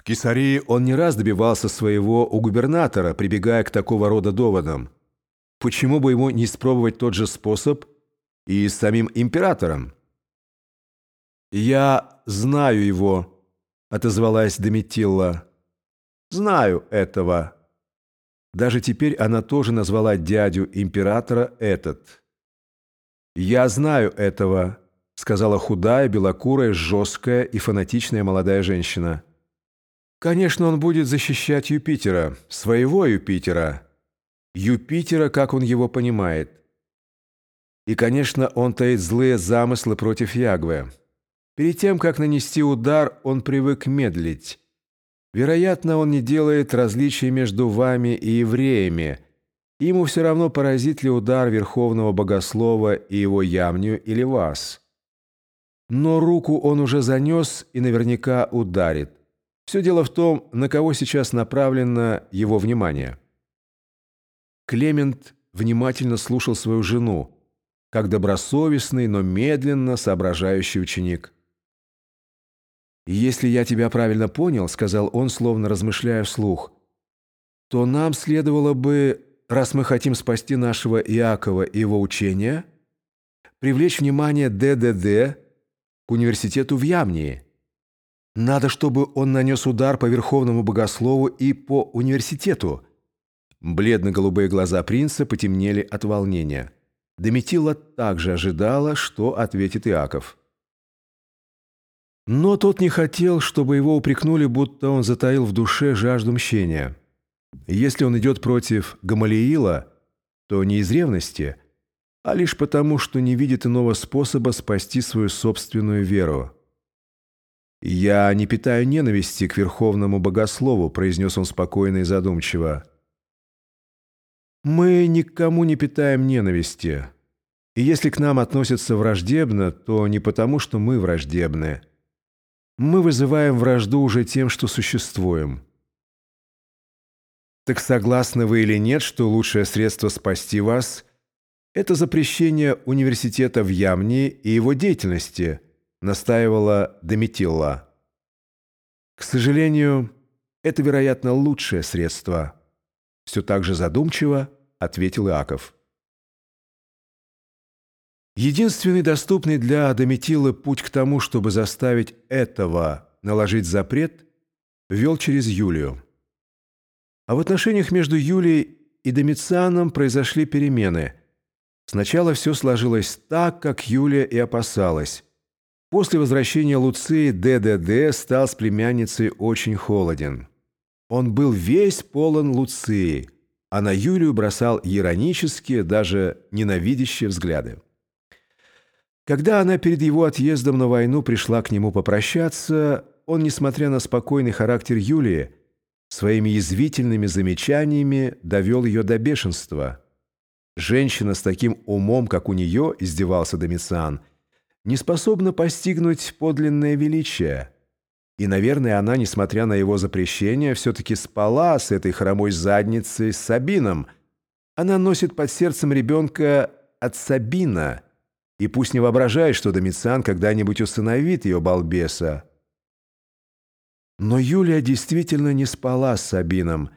В Кесарии он не раз добивался своего у губернатора, прибегая к такого рода доводам. Почему бы ему не испробовать тот же способ и с самим императором? «Я знаю его», — отозвалась Доmitilla. «Знаю этого». Даже теперь она тоже назвала дядю императора этот. «Я знаю этого», — сказала худая, белокурая, жесткая и фанатичная молодая женщина. Конечно, он будет защищать Юпитера, своего Юпитера. Юпитера, как он его понимает. И, конечно, он таит злые замыслы против Ягвы. Перед тем, как нанести удар, он привык медлить. Вероятно, он не делает различий между вами и евреями. Ему все равно, поразит ли удар Верховного Богослова и его ямню или вас. Но руку он уже занес и наверняка ударит. Все дело в том, на кого сейчас направлено его внимание. Клемент внимательно слушал свою жену, как добросовестный, но медленно соображающий ученик. «Если я тебя правильно понял», — сказал он, словно размышляя вслух, «то нам следовало бы, раз мы хотим спасти нашего Иакова и его учения, привлечь внимание ДДД к университету в Ямнии». Надо, чтобы он нанес удар по Верховному Богослову и по университету. Бледно-голубые глаза принца потемнели от волнения. Дометила также ожидала, что ответит Иаков. Но тот не хотел, чтобы его упрекнули, будто он затаил в душе жажду мщения. Если он идет против Гамалиила, то не из ревности, а лишь потому, что не видит иного способа спасти свою собственную веру. «Я не питаю ненависти к верховному богослову», — произнес он спокойно и задумчиво. «Мы никому не питаем ненависти. И если к нам относятся враждебно, то не потому, что мы враждебны. Мы вызываем вражду уже тем, что существуем». Так согласны вы или нет, что лучшее средство спасти вас – это запрещение университета в Ямне и его деятельности – настаивала Доmitilla. К сожалению, это, вероятно, лучшее средство. Все так же задумчиво ответил Иаков. Единственный доступный для Доmitиллы путь к тому, чтобы заставить этого наложить запрет, вел через Юлию. А в отношениях между Юлией и Домицианом произошли перемены. Сначала все сложилось так, как Юлия и опасалась. После возвращения Луции ДДД стал с племянницей очень холоден. Он был весь полон Луции, а на Юлию бросал иронические, даже ненавидящие взгляды. Когда она перед его отъездом на войну пришла к нему попрощаться, он, несмотря на спокойный характер Юлии, своими язвительными замечаниями довел ее до бешенства. Женщина с таким умом, как у нее, издевался Домициан – не способна постигнуть подлинное величие. И, наверное, она, несмотря на его запрещение, все-таки спала с этой хромой задницей с Сабином. Она носит под сердцем ребенка от Сабина. И пусть не воображает, что Домициан когда-нибудь усыновит ее балбеса. Но Юлия действительно не спала с Сабином.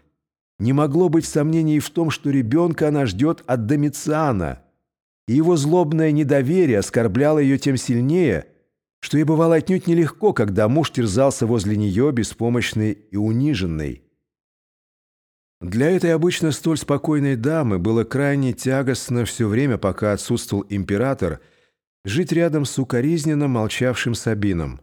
Не могло быть сомнений в том, что ребенка она ждет от Домициана – и его злобное недоверие оскорбляло ее тем сильнее, что ей бывало отнюдь нелегко, когда муж терзался возле нее, беспомощный и униженный. Для этой обычно столь спокойной дамы было крайне тягостно все время, пока отсутствовал император, жить рядом с укоризненно молчавшим Сабином.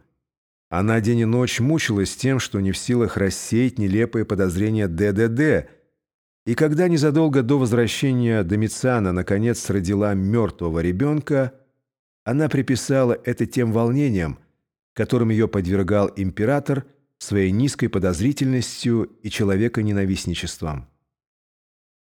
Она день и ночь мучилась тем, что не в силах рассеять нелепые подозрения ДДД – и когда незадолго до возвращения Домициана наконец родила мертвого ребенка, она приписала это тем волнениям, которым ее подвергал император своей низкой подозрительностью и человеконенавистничеством.